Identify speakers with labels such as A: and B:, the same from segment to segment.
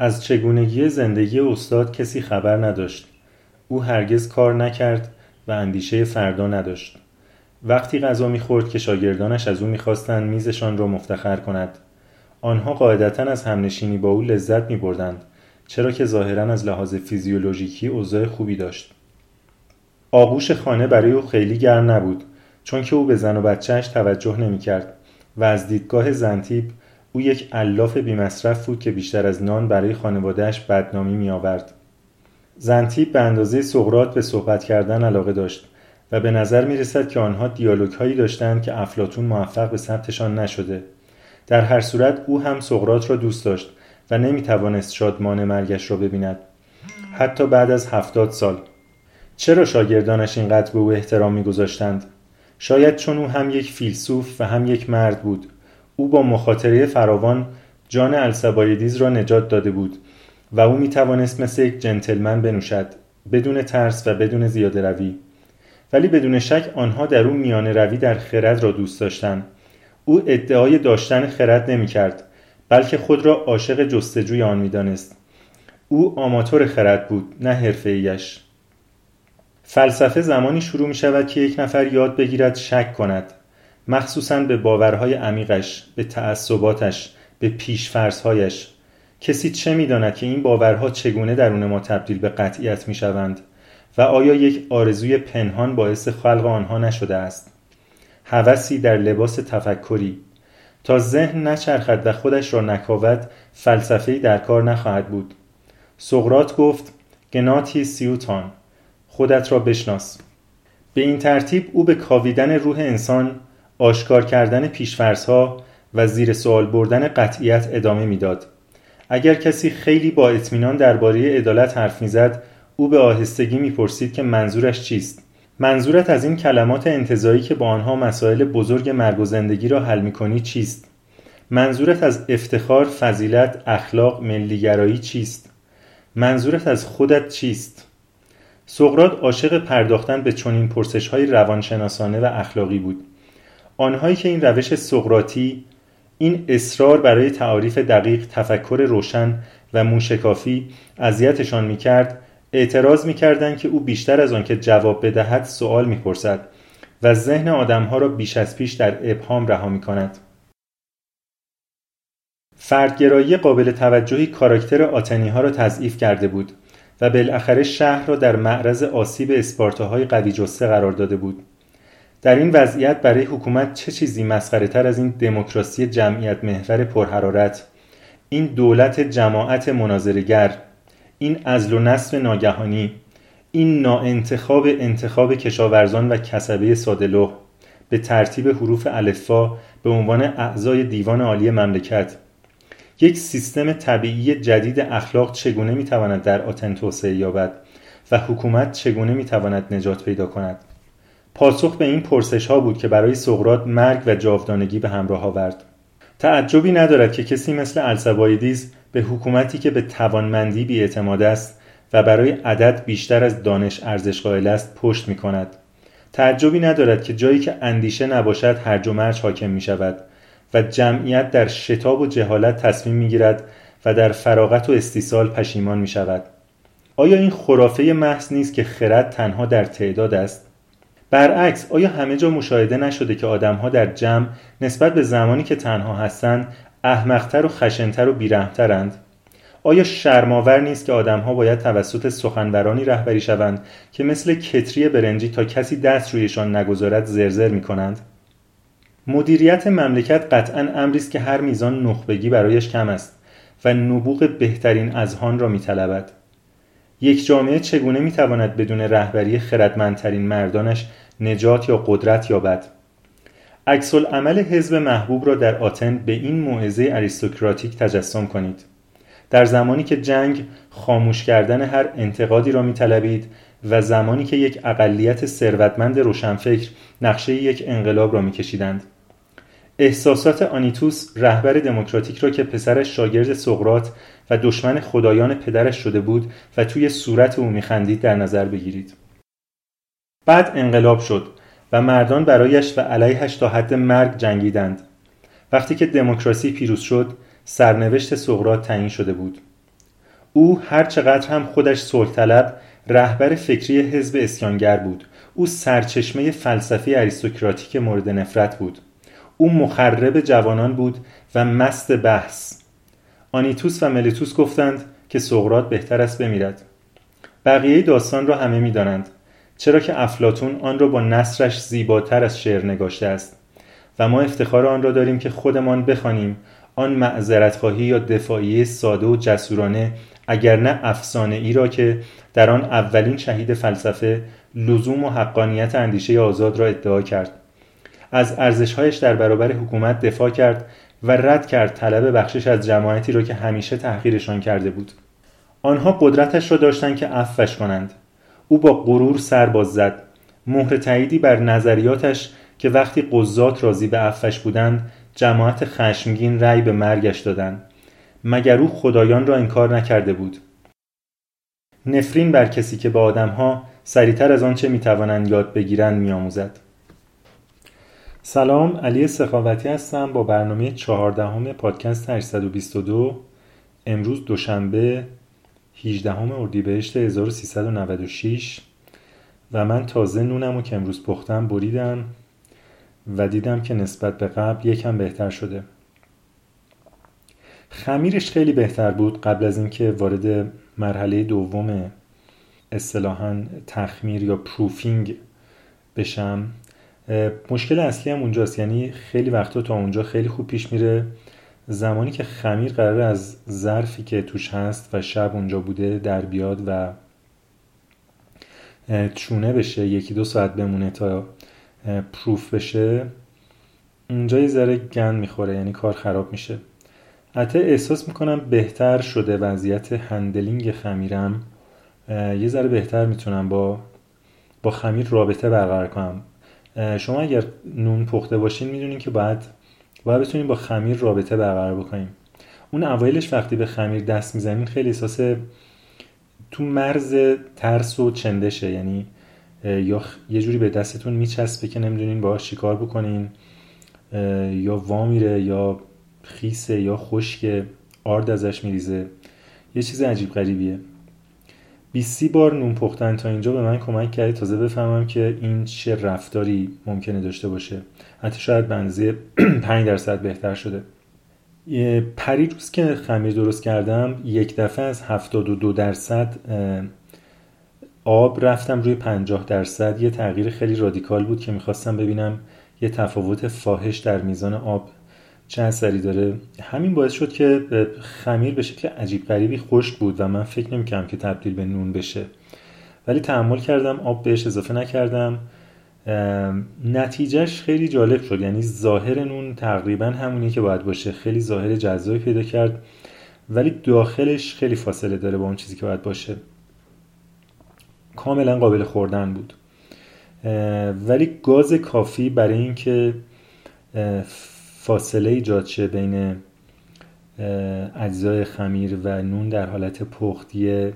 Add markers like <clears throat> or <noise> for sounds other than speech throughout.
A: از چگونگی زندگی استاد کسی خبر نداشت. او هرگز کار نکرد و اندیشه فردا نداشت. وقتی غذا می‌خورد که شاگردانش از او می‌خواستند میزشان را مفتخر کند. آنها قاعدتا از همنشینی با او لذت میبردند چرا که ظاهرا از لحاظ فیزیولوژیکی اوضاع خوبی داشت. آغوش خانه برای او خیلی گرم نبود چون که او به زن و بچهش توجه نمی‌کرد و از دیدگاه زنتیب او یک الاف بیمصرف بود که بیشتر از نان برای خانوادهش بدنامی می آورد. زنتیب به اندازه سقرات به صحبت کردن علاقه داشت و به نظر می رسد که آنها دیالوگ هایی داشتند که افلاتون موفق به ثبتشان نشده. در هر صورت او هم سقرات را دوست داشت و نمی توانست شادمان مرگش را ببیند. حتی بعد از هفتاد سال. چرا شاگردانش اینقدر به او احترام میگذاشتند شاید چون او هم یک فیلسوف و هم یک مرد بود او با مخاطره فراوان جان السبایدیز را نجات داده بود و او می توانست مثل یک جنتلمن بنوشد بدون ترس و بدون زیاده روی ولی بدون شک آنها در او میان روی در خرد را دوست داشتند او ادعای داشتن خرد نمی کرد بلکه خود را عاشق جستجوی آن می دانست. او آماتور خرد بود نه حرفه ایش. فلسفه زمانی شروع می شود که یک نفر یاد بگیرد شک کند مخصوصا به باورهای عمیقش به تعصباتش به پیشفرزهایش. کسی چه می‌داند که این باورها چگونه درون ما تبدیل به قطعیت می شوند و آیا یک آرزوی پنهان باعث خلق آنها نشده است؟ هوسی در لباس تفکری تا ذهن نچرخد و خودش را نکاود فلسفه‌ای در کار نخواهد بود. سقرات گفت گناتی سیوتان خودت را بشناس. به این ترتیب او به کاویدن روح انسان آشکار کردن پیشفرزها و زیر سوال بردن قطعیت ادامه می‌داد. اگر کسی خیلی با اطمینان درباره عدالت حرف می‌زد او به آهستگی می‌پرسید که منظورش چیست. منظورت از این کلمات انتظایی که با آنها مسائل بزرگ مرگ و زندگی را حل می‌کنی چیست؟ منظورت از افتخار فضیلت اخلاق ملیگرایی چیست؟ منظورت از خودت چیست؟ سقرات عاشق پرداختن به چنین پرسش های روانشناسانه و اخلاقی بود. آنهایی که این روش سقراطی این اصرار برای تعاریف دقیق تفکر روشن و موشکافی اذیتشان می‌کرد اعتراض می‌کردند که او بیشتر از آنکه جواب بدهد سوال می‌پرسد و ذهن آدمها را بیش از پیش در ابهام رها می‌کند. فردگرایی قابل توجهی کاراکتر آتنی ها را تضعیف کرده بود و بالاخره شهر را در معرض آسیب اسپارتاهای قوی جسته قرار داده بود. در این وضعیت برای حکومت چه چیزی مسخره تر از این دموکراسی جمعیت محور پرحرارت؟ این دولت جماعت مناظرگر این ازل و نصب ناگهانی این ناانتخاب انتخاب کشاورزان و کسبه سادلوه به ترتیب حروف الفا به عنوان اعضای دیوان عالی مملکت. یک سیستم طبیعی جدید اخلاق چگونه می‌تواند در آتن توسعه یابد و حکومت چگونه می‌تواند نجات پیدا کند؟ پاسخ به این پرسش ها بود که برای سقرات مرگ و جاودانگی به همراه آورد. تعجبی ندارد که کسی مثل السبایدیز به حکومتی که به توانمندی بیاعتماد است و برای عدد بیشتر از دانش ارزش قائل است پشت می کند تعجبی ندارد که جایی که اندیشه نباشد هرج و مرج حاکم می شود و جمعیت در شتاب و جهالت تصمیم می گیرد و در فراغت و استیصال پشیمان می شود آیا این خرافه محض نیست که خرد تنها در تعداد است؟ برعکس آیا همه جا مشاهده نشده که آدمها در جمع نسبت به زمانی که تنها هستند احمقتر و خشنتر و بیرحمترند آیا شرماور نیست که آدمها باید توسط سخنورانی رهبری شوند که مثل کتری برنجی تا کسی دست رویشان نگذارد زرزر می کنند؟ مدیریت مملکت قطعا امری است که هر میزان نخبگی برایش کم است و نبوغ بهترین اذهان را میطلبد یک جامعه چگونه می‌تواند بدون رهبری خردمندترین مردانش نجات یا قدرت یابد؟ عکس عمل حزب محبوب را در آتن به این موعظه اریستوکراتیک تجسم کنید. در زمانی که جنگ خاموش کردن هر انتقادی را میطلبید و زمانی که یک اقلیت ثروتمند روشنفکر نقشه یک انقلاب را میکشیدند. احساسات آنیتوس رهبر دموکراتیک را که پسرش شاگرد سقرات و دشمن خدایان پدرش شده بود و توی صورت او میخندید در نظر بگیرید. بعد انقلاب شد و مردان برایش و علیهش تا حد مرگ جنگیدند. وقتی که دموکراسی پیروز شد سرنوشت سقرات تعیین شده بود. او هر چقدر هم خودش صلح طلب رهبر فکری حزب اسیانگر بود. او سرچشمه فلسفی اریستوکراتیک مورد نفرت بود. او مخرب جوانان بود و مست بحث. آنیتوس و ملیتوس گفتند که سقرات بهتر است بمیرد. بقیه داستان را همه می‌دانند چرا که افلاتون آن را با نصرش زیباتر از شعر نگاشته است و ما افتخار آن را داریم که خودمان بخوانیم آن معذرت یا دفاعی ساده و جسورانه اگر نه افسانه ای را که در آن اولین شهید فلسفه لزوم و حقانیت اندیشه آزاد را ادعا کرد. از ارزشهایش در برابر حکومت دفاع کرد و رد کرد طلب بخشش از جماعتی را که همیشه تحقیرشان کرده بود. آنها قدرتش را داشتند که عفوش کنند. او با غرور سر باز زد. مهر تاییدی بر نظریاتش که وقتی قضات راضی به عفوش بودند جماعت خشمگین رأی به مرگش دادند. مگر او خدایان را انکار نکرده بود؟ نفرین بر کسی که به آدمها سریعتر از آنچه می‌توانند یاد بگیرند میآموزد. سلام علی سخاوتی هستم با برنامه چهاردهم پادکست 822 امروز دوشنبه 18 اردیبهشت 1396 و من تازه نونم و که امروز پختم بریدم و دیدم که نسبت به قبل یکم بهتر شده. خمیرش خیلی بهتر بود قبل از اینکه وارد مرحله دوم اصطلاحا تخمیر یا پروفینگ بشم. مشکل اصلی هم اونجاست. یعنی خیلی وقتا تا اونجا خیلی خوب پیش میره. زمانی که خمیر قرار از ظرفی که توش هست و شب اونجا بوده در بیاد و چونه بشه یکی دو ساعت بمونه تا پروف بشه اونجا یه ذره گن می‌خوره یعنی کار خراب میشه. حتی احساس می‌کنم بهتر شده وضعیت هندلینگ خمیرم. یه ذره بهتر می‌تونم با با خمیر رابطه برقرار کنم. شما اگر نون پخته باشین می‌دونین که باید باید بتونین با خمیر رابطه برقرار بکنیم. اون اوایلش وقتی به خمیر دست می‌زنین خیلی احساس تو مرز ترس و چندشه. یعنی یا یه جوری به دستتون میچسبه که نمی‌دونین باهاش چیکار بکنین یا وا میره یا خیسه یا خشک آرد ازش میریزه. یه چیز عجیب غریبیه. 20 بار نون پختن تا اینجا به من کمک کرد. تازه بفهمم که این چه رفتاری ممکنه داشته باشه. حتی شاید بنزه 5 <clears throat> درصد بهتر شده. روز که خمیر درست کردم یک دفعه از 72 درصد آب رفتم روی 50 درصد. یه تغییر خیلی رادیکال بود که می‌خواستم ببینم. یه تفاوت فاحش در میزان آب. چه اثری داره. همین باعث شد که خمیر به شکل عجیب غریبی خشک بود و من فکر نمی‌کردم که تبدیل به نون بشه. ولی تحمل کردم آب بهش اضافه نکردم. نتیجهش خیلی جالب شد. یعنی ظاهر نون تقریبا همونی که باید باشه. خیلی ظاهر جذابی پیدا کرد. ولی داخلش خیلی فاصله داره با اون چیزی که باید باشه. کاملا قابل خوردن بود. ولی گاز کافی برای اینکه فاصله ایجاد شه بین اجزای خمیر و نون در حالت پخت یه,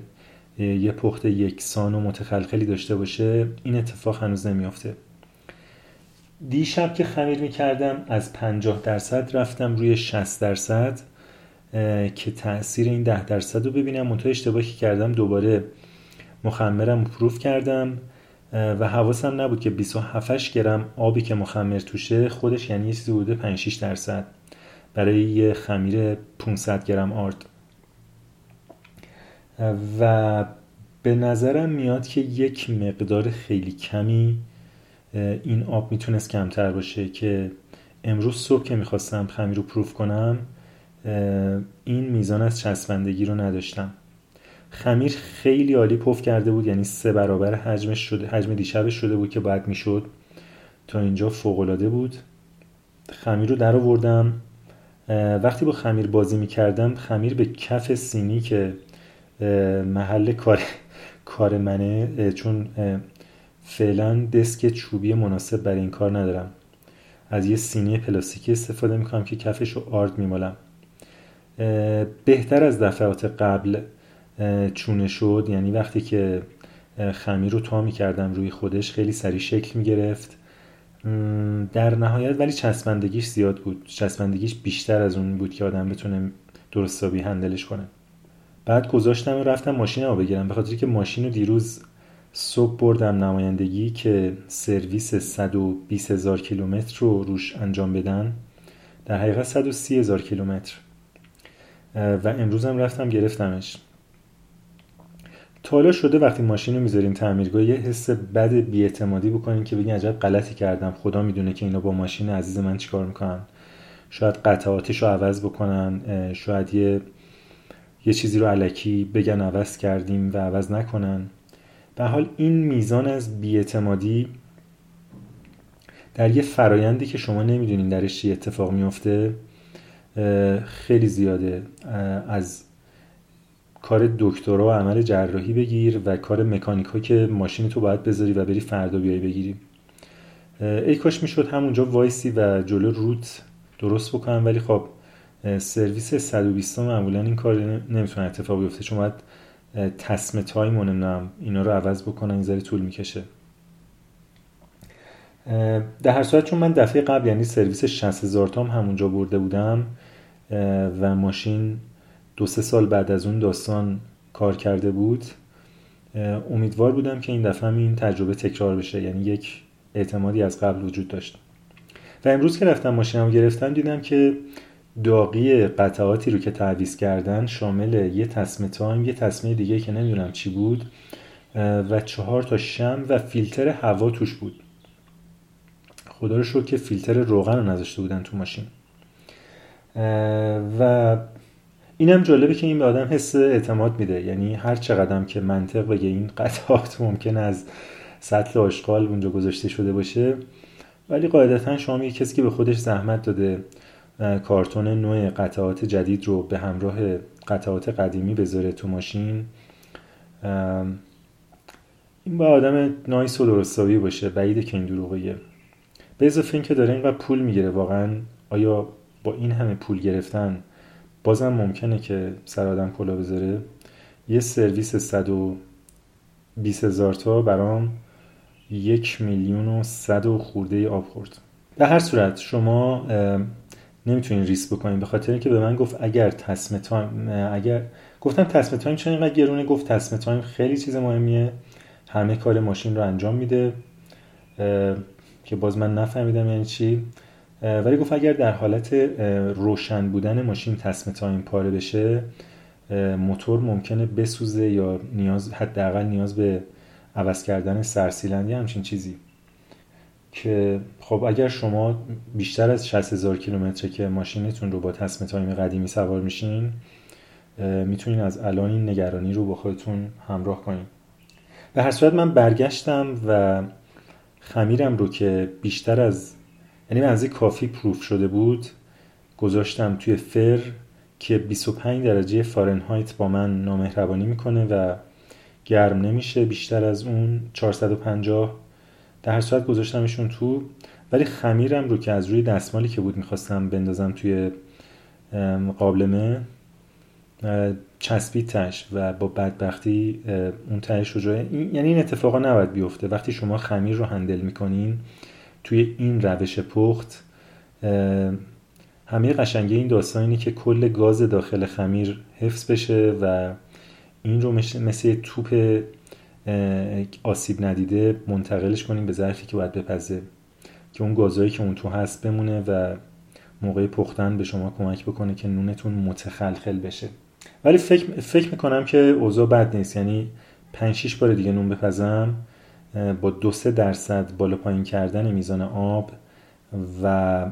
A: یه پخت یکسان و متخلخلی داشته باشه این اتفاق هنوز نمیافته. دیشب که خمیر می‌کردم از 50 درصد رفتم روی 60 درصد که تاثیر این 10 درصد رو ببینم. منتها اشتباهی کردم دوباره مخمرم پروف کردم. و حواسم نبود که 27 گرم آبی که مخمر توشه خودش یعنی یه چیزی بوده 5 6 درصد. برای یه خمیر 500 گرم آرد. و به نظرم میاد که یک مقدار خیلی کمی این آب می‌تونست کمتر باشه که امروز صبح که می‌خواستم خمیر رو پروف کنم این میزان از چسبندگی رو نداشتم. خمیر خیلی عالی پف کرده بود یعنی سه برابر حجمش شده حجم دیشبش شده بود که باید می‌شد. تا اینجا فوق العاده بود. خمیر رو در آوردم. وقتی با خمیر بازی می‌کردم خمیر به کف سینی که محل کار کار منه چون فعلا دسک چوبی مناسب برای این کار ندارم. از یه سینی پلاستیکی استفاده می‌کنم که کفش رو آرد میمالم. بهتر از دفعات قبل چونه شد. یعنی وقتی که خمیر رو تا کردم روی خودش خیلی سریع شکل می گرفت در نهایت ولی چسبندگیش زیاد بود. چسبندگیش بیشتر از اون بود که آدم بتونه درستابی هندلش کنه. بعد گذاشتم و رفتم ماشین رو بگیرم. به خاطر که ماشین رو دیروز صبح بردم نمایندگی که سرویس 120 هزار کیلومتر رو روش انجام بدن. در حقیقت 130 هزار کیلومتر. و امروز هم رفتم گرفتمش. تا شده وقتی ماشین رو می‌ذارین تعمیرگاه یه حس بد بیاعتمادی بکنین که بگین عجب غلطی کردم. خدا می‌دونه که اینا با ماشین عزیز من چیکار می‌کنن. شاید قطعاتش رو عوض بکنن شاید یه یه چیزی رو علکی بگن عوض کردیم و عوض نکنن. به حال این میزان از بیاعتمادی در یه فرایندی که شما نمی‌دونین درش چی اتفاق میفته خیلی زیاده. از کار دکترا و عمل جراحی بگیر و کار مکانیکا که ماشین تو باید بذاری و بری فردا بیای بگیری. ای کاش می‌شد همونجا وایسی و جلو روت درست بکنم ولی خب سرویس 120 معمولا این کار نمی‌تونه اتفاق بیفته چون باید تسمه تایم نمی‌دونم اینا رو عوض بکنن یه ذره طول می‌کشه. در هر صورت چون من دفعه قبل یعنی سرویس 60 هزار تام همونجا برده بودم و ماشین دو سه سال بعد از اون داستان کار کرده بود امیدوار بودم که این دفعه این تجربه تکرار بشه یعنی یک اعتمادی از قبل وجود داشت. و امروز که رفتم ماشینم گرفتم دیدم که داغی قطعاتی رو که تعویز کردن شامل یه تسمه تایم یه تسمه دیگه که نمی‌دونم چی بود و چهار تا شم و فیلتر هوا توش بود. خدا رو شد که فیلتر روغن رو نذاشته بودن تو ماشین. و اینم جالبه که این به آدم حس اعتماد میده. یعنی هر چقدر که منطق بگه این قطعات ممکن از سطل آشغال اونجا گذاشته شده باشه ولی قاعدتا شما یه کسی که به خودش زحمت داده کارتون نوع قطعات جدید رو به همراه قطعات قدیمی بذاره تو ماشین این با آدم نایس و درستاوی باشه بعیده که این دروغ بگه به اضافه اینکه داره اینقدر پول می‌گیره واقعا آیا با این همه پول گرفتن بازم ممکنه که سر آدم کلاه بذاره. یه سرویس 120 هزار تا برام یک میلیون و صد و خرده آب خورد. به هر صورت شما نمی‌تونین ریسک بکنین. به خاطر اینکه به من گفت اگر تسمه تایم اگر گفتم تسمه تایم چون اینقدر گرونه؟ گفت تسمه تایم خیلی چیز مهمیه. همه کار ماشین رو انجام میده. که باز من نفهمیدم یعنی چی. ولی گفت اگر در حالت روشن بودن ماشین تسمه تایم پاره بشه موتور ممکنه بسوزه یا نیاز حداقل نیاز به عوض کردن سرسیلندر همچین چیزی. که خب اگر شما بیشتر از 60 هزار کیلومتر که ماشینتون رو با تسمه تایم قدیمی سوار میشین می‌تونین از الان این نگرانی رو با خودتون همراه کنین. به هر صورت من برگشتم و خمیرم رو که بیشتر از یعنی از کافی پروف شده بود گذاشتم توی فر که 25 درجه فارنهایت با من نامهربانی می‌کنه و گرم نمیشه. بیشتر از اون 450 در هر گذاشتمشون تو. ولی خمیرم رو که از روی دستمالی که بود می‌خواستم بندازم توی قابلمه چسبید تش و با بدبختی اون تهش رو جای یعنی این اتفاقا نباید بیفته. وقتی شما خمیر رو هندل می‌کنین توی این روش پخت همه قشنگه این داستانی که کل گاز داخل خمیر حفظ بشه و این رو مثل توپ آسیب ندیده منتقلش کنیم به ظرفی که باید بپزه. که اون گازایی که اون تو هست بمونه و موقع پختن به شما کمک بکنه که نونتون متخلخل بشه. ولی فکر, فکر می‌کنم که اوضاع بد نیست. یعنی 5 6 بار دیگه نون بپزم با دو سه درصد بالا پایین کردن میزان آب و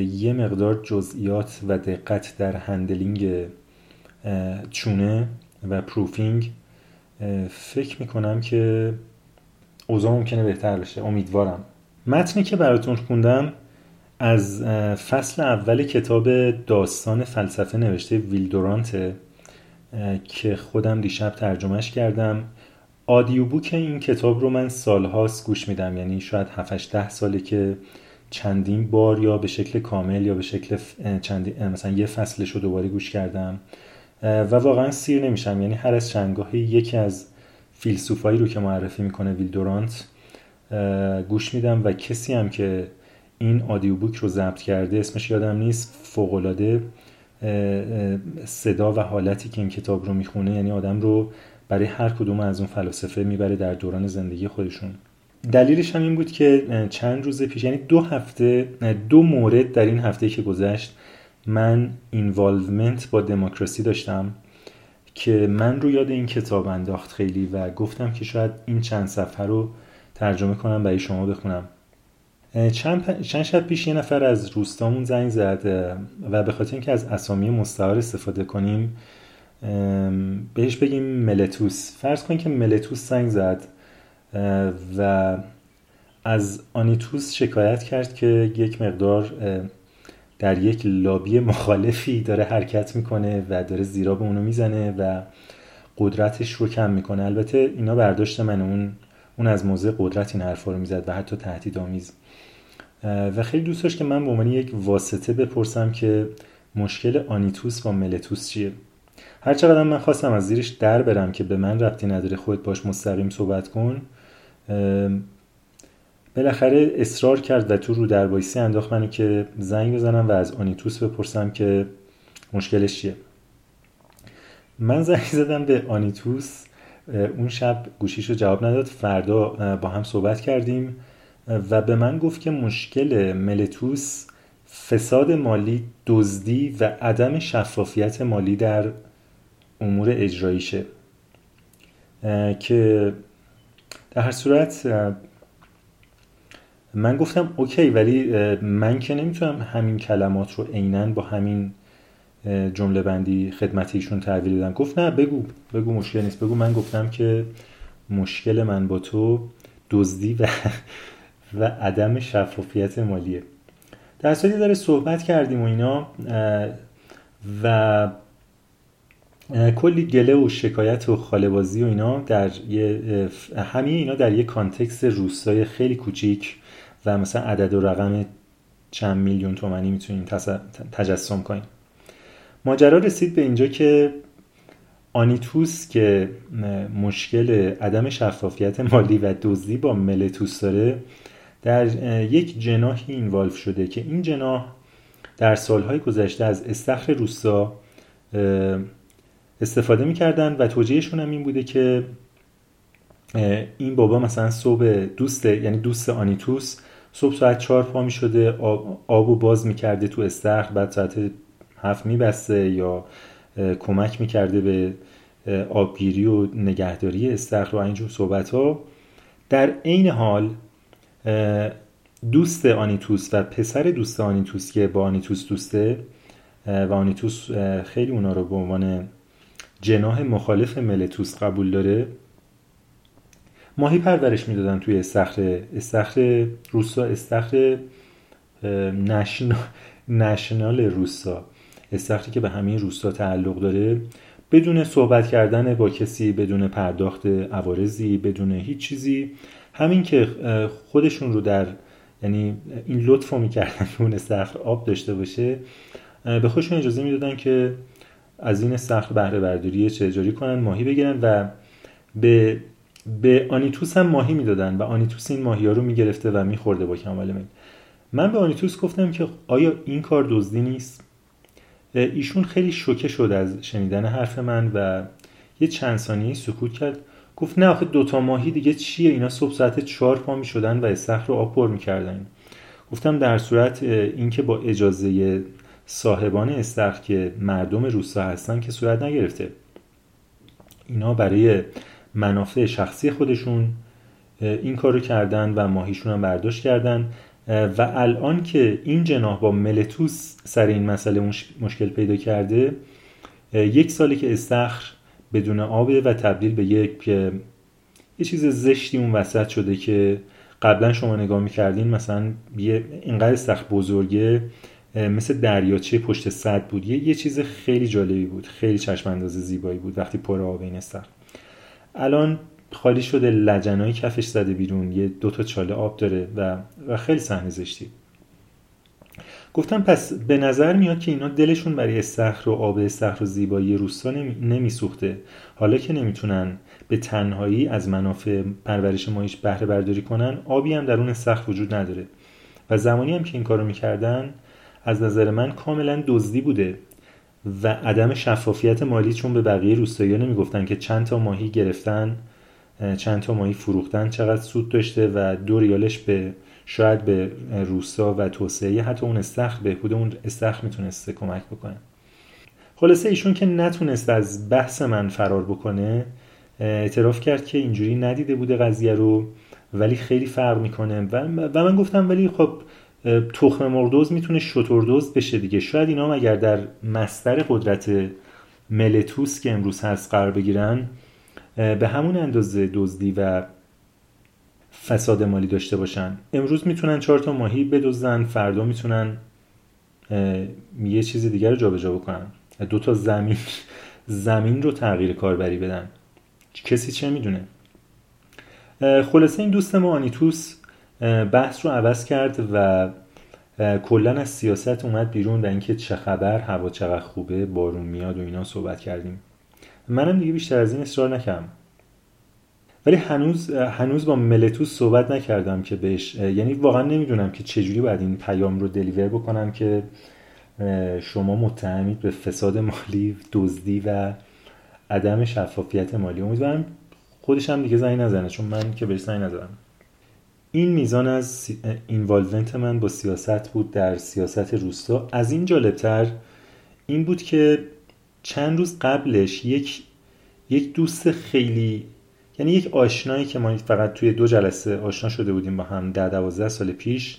A: یه مقدار جزئیات و دقت در handling چونه و proofing فکر می‌کنم که اوضاع ممکنه بهتر بشه امیدوارم. متنی که براتون خوندم از فصل اول کتاب داستان فلسفه نوشته ویلدورانت که خودم دیشب ترجمهش کردم. آدیو بوک این کتاب رو من سالهاست گوش میدم. یعنی شاید 7 ده ساله که چندین بار یا به شکل کامل یا به شکل چندی مثلا یه فصلش رو دوباره گوش کردم. و واقعا سیر نمیشم. یعنی هر از چندگاهی یکی از فیلسوفایی رو که معرفی می‌کنه ویل دورانت گوش میدم و کسی هم که این audiobook رو ضبط کرده اسمش یادم نیست. فوقالعاده صدا و حالتی که این کتاب رو می‌خونه یعنی آدم رو برای هر کدوم از اون فلاسفه می‌بره در دوران زندگی خودشون. دلیلش هم این بود که چند روز پیش یعنی دو هفته دو مورد در این هفته که گذشت من involvement با دموکراسی داشتم که من رو یاد این کتاب انداخت خیلی و گفتم که شاید این چند صفحه رو ترجمه کنم برای شما بخونم. چند, چند شب پیش یه نفر از روستامون زنگ زد و به خاطر اینکه از اسامی مستعار استفاده کنیم بهش بگیم ملتوس. فرض کن که ملتوس زنگ زد و از آنیتوس شکایت کرد که یک مقدار در یک لابی مخالفی داره حرکت می‌کنه و داره زیرا به اونو می‌زنه و قدرتش رو کم می‌کنه. البته اینا برداشت من اون اون از موضع قدرت این حرفا رو می‌زد و حتی تهدید آمیز و خیلی دوست داشت که من به عنوان یک واسطه بپرسم که مشکل آنیتوس با ملتوس چیه. هر چقدر من خواستم از زیرش در برم که به من ربطی نداره خودت باش مستقیم صحبت کن بالاخره اصرار کرد و تو رو در وایسی انداخت منو که زنگ بزنم و از آنیتوس بپرسم که مشکلش چیه. من زنگ زدم به آنیتوس اون شب گوشیش رو جواب نداد فردا با هم صحبت کردیم و به من گفت که مشکل ملتوس فساد مالی دزدی و عدم شفافیت مالی در امور اجراییشه که در هر صورت من گفتم اوکی ولی من که نمی‌تونم همین کلمات رو عینا با همین جمله بندی خدمت ایشون تحویل بدم. گفت نه بگو بگو مشکل نیست. بگو من گفتم که مشکل من با تو دزدی و و عدم شفافیت مالیه. در صورتی داره صحبت کردیم و اینا و کلی گله و شکایت و خاله‌بازی و اینا در یه همه اینا در یه context روستای خیلی کوچیک و مثلا عدد و رقم چند میلیون تومنی می‌تونیم تجسم کنیم ماجرا رسید به اینجا که آنیتوس که مشکل عدم شفافیت مالی و دزدی با ملتوس داره در یک جناحی involve شده که این جناح در سالهای گذشته از استخر روستا استفاده می‌کردن و توجیهشون هم این بوده که این بابا مثلا صبح دوست یعنی دوست آنیتوس صبح ساعت چهار پا می شده آب, و باز می‌کرده تو استخر بعد ساعت هفت میبسته یا کمک می‌کرده به آبگیری و نگهداری استخر و اینجور صحبت ها در عین حال دوست آنیتوس و پسر دوست آنیتوس که با آنیتوس دوسته و آنیتوس خیلی اونا رو به عنوان جناه مخالف ملتوس قبول داره؟ ماهی پرورش می‌دادن توی استخر استخر روسا استخر نشنال روسا. استخری که به همین روستا تعلق داره. بدون صحبت کردن با کسی بدون پرداخت عوارضی بدون هیچ چیزی. همین که خودشون رو در یعنی این لطف رو می‌کردن که اون استخر آب داشته باشه به خودشون اجازه می‌دادن که از این استخر بهره برداری چه کنن ماهی بگیرن و به به آنیتوس هم ماهی می‌دادن و آنیتوس این ماهی ها رو می‌گرفته و میخورده با کمال میل. من به آنیتوس گفتم که آیا این کار دزدی نیست؟ ایشون خیلی شوکه شد از شنیدن حرف من و یه چند ثانیه سکوت کرد. گفت نه آخه دوتا ماهی دیگه چیه؟ اینا صبح ساعت چهار پا می شدن و استخر رو آب پر می‌کردن. گفتم در صورت اینکه با اجازه صاحبان استخر که مردم روستا هستن که صورت نگرفته. اینا برای منافع شخصی خودشون این کارو کردن و ماهیشون هم برداشت کردن. و الان که این جناح با ملتوس سر این مسئله مشکل پیدا کرده یک سالی که استخر بدون آبه و تبدیل به یک یه چیز زشتی اون وسط شده که قبلا شما نگاه می‌کردین مثلا یه اینقدر استخر بزرگه مثل دریاچه پشت صد بود. یه, یه چیز خیلی جالبی بود. خیلی چشم زیبایی بود وقتی پر آب این استخر الان خالی شده لجنای کفش زده بیرون. یه دو تا چاله آب داره و, و خیلی صحنه زشتی. گفتم پس به نظر میاد که اینا دلشون برای استخر و آب استخر و زیبایی روستا نمیسوخته. حالا که نمی‌تونن به تنهایی از منافع پرورش ماهیش بهره برداری کنن آبی هم در اون استخر وجود نداره. و زمانی هم که این کارو می‌کردن از نظر من کاملا دزدی بوده و عدم شفافیت مالی چون به بقیه روستایی نمی‌گفتن که چند تا ماهی گرفتن چند تا ماهی فروختن چقدر سود داشته و دو ریالش به شاید به روستا و توسعه حتی اون استخر بهبود اون استخر می‌تونسته کمک بکنه. خلاصه ایشون که نتونست از بحث من فرار بکنه اعتراف کرد که اینجوری ندیده بوده قضیه رو ولی خیلی فرق می‌کنه و من گفتم ولی خب تخم مرغدوز می‌تونه شتردوز بشه دیگه. شاید اینا اگر در مستر قدرت ملتوس که امروز هست قرار بگیرن به همون اندازه دزدی و فساد مالی داشته باشن. امروز می‌تونن چهار تا ماهی بدزدن فردا می‌تونن یه چیز دیگر رو جابجا بکنن. دو تا زمین زمین رو تغییر کاربری بدن. کسی چه می‌دونه؟ خلاصه این دوست ما آنیتوس بحث رو عوض کرد و کلا از سیاست اومد بیرون و اینکه چه خبر هوا چقدر خوبه بارون میاد و اینا صحبت کردیم. منم دیگه بیشتر از این اصرار نکردم. ولی هنوز هنوز با ملتوس صحبت نکردم که بهش یعنی واقعا نمی‌دونم که چجوری باید این پیام رو دلیور بکنم که شما متهمید به فساد مالی دزدی و عدم شفافیت مالی. امیدوارم خودش هم دیگه زنگ نزنه چون من که بهش زنگ نزدم. این میزان از involvement من با سیاست بود در سیاست روستا. از این جالبتر این بود که چند روز قبلش یک یک دوست خیلی یعنی یک آشنایی که ما فقط توی دو جلسه آشنا شده بودیم با هم ده دوازده سال پیش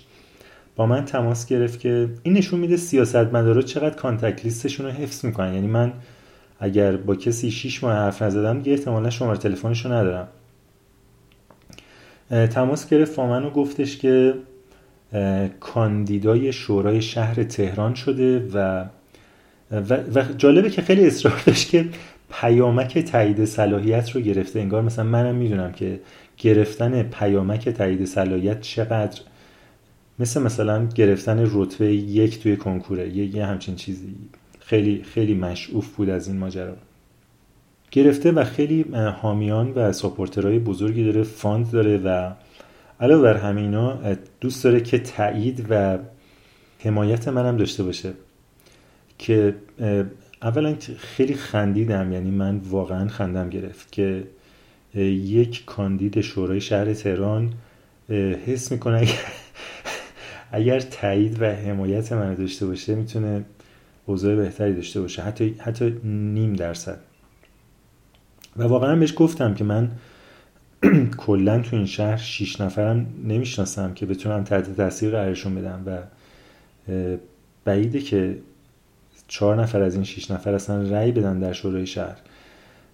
A: با من تماس گرفت که این نشون میده سیاستمدارا چقدر contact list شون رو حفظ می‌کنن. یعنی من اگر با کسی 6 ماه حرف نزدم دیگه احتمالا شماره تلفنش ندارم. تماس گرفت با من و گفتش که کاندیدای شورای شهر تهران شده و و, جالبه که خیلی اصرار داشت که پیامک تایید صلاحیت رو گرفته. انگار مثلا منم می‌دونم که گرفتن پیامک تایید صلاحیت چقدر مثل مثلا گرفتن رتبه یک توی کنکوره یه, یه همچین چیزی. خیلی خیلی مشعوف بود از این ماجرا. گرفته و خیلی حامیان و supporter های بزرگی داره fund داره و علاوه بر همینا دوست داره که تایید و حمایت منم داشته باشه. که اولا خیلی خندیدم یعنی من واقعا خندم گرفت که یک کاندید شورای شهر تهران حس می‌کنه اگر, <laughs> اگر تایید و حمایت من داشته باشه می‌تونه اوضاع بهتری داشته باشه. حتی, حتی نیم درصد. و واقعا بهش گفتم که من <clears throat> کلا تو این شهر شیش نفرم نمی‌شناسم که بتونم تحت تاثیر قرارشون بدم و بعیده که چهار نفر از این شیش نفر اصلا رأی بدن در شورای شهر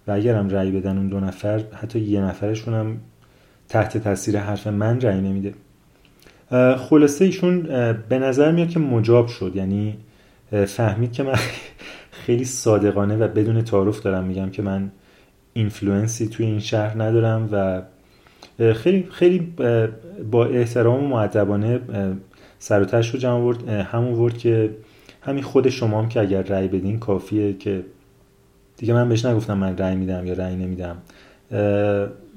A: و اگرم رأی بدن اون دو نفر حتی یه نفرشون هم تحت تاثیر حرف من رأی نمیده. خلاصه ایشون به نظر میاد که مجاب شد یعنی فهمید که من <laughs> خیلی صادقانه و بدون تعارف دارم میگم که من influence ی توی این شهر ندارم و خیلی خیلی با احترام و مؤدبانه سر و ته رو جمع ورد همون ورد که همین خود شما هم که اگر رأی بدین کافیه که دیگه من بهش نگفتم من رأی میدم یا رأی نمیدم.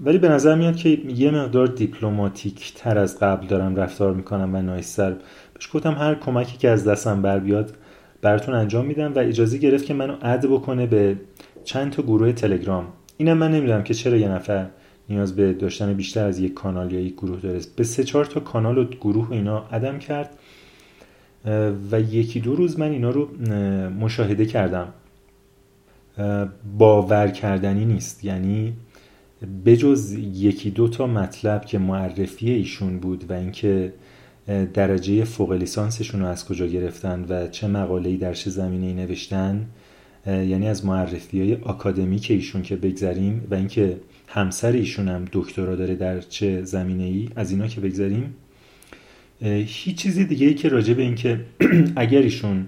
A: ولی به نظر میاد که یه مقدار دیپلماتیک تر از قبل دارم رفتار می‌کنم و نایستر بهش گفتم هر کمکی که از دستم بر بیاد براتون انجام میدم و اجازه گرفت که منو اد بکنه به چند تا گروه تلگرام. اینم من نمی‌دونم که چرا یه نفر نیاز به داشتن بیشتر از یک کانال یا یک گروه داره. به سه چهار تا کانال و گروه اینا عدم کرد. و یکی دو روز من اینا رو مشاهده کردم. باور کردنی نیست. یعنی بجز یکی دو تا مطلب که معرفی ایشون بود و اینکه درجه فوق لیسانسشون رو از کجا گرفتن و چه مقاله‌ای در چه زمینه ای نوشتن یعنی از معرفی های آکادمیک ایشون که بگذریم و اینکه همسر ایشون هم دکترا داره در چه زمینه ای از اینا که بگذریم هیچ چیزی دیگه ای که راجع به اینکه <clears throat> اگر ایشون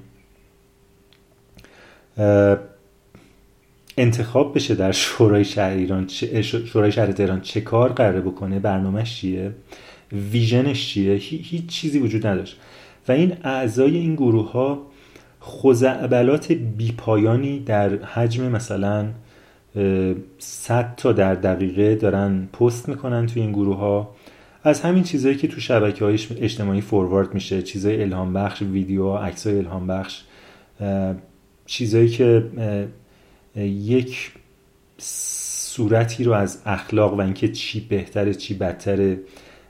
A: انتخاب بشه در شورای شهر ایران شورای شهر تهران چه کار قراره بکنه برنامهش چیه؟ ویژنش چیه؟ هیچ چیزی وجود نداشت. و این اعضای این گروه ها خزعبلات بیپایانی در حجم مثلا 100 تا در دقیقه دارن پست می‌کنن توی این گروه ها از همین چیزهایی که تو شبکه های اجتماعی فوروارد میشه چیزای الهام بخش ویدیو عکسای الهام بخش چیزایی که یک صورتی رو از اخلاق و اینکه چی بهتره چی بدتره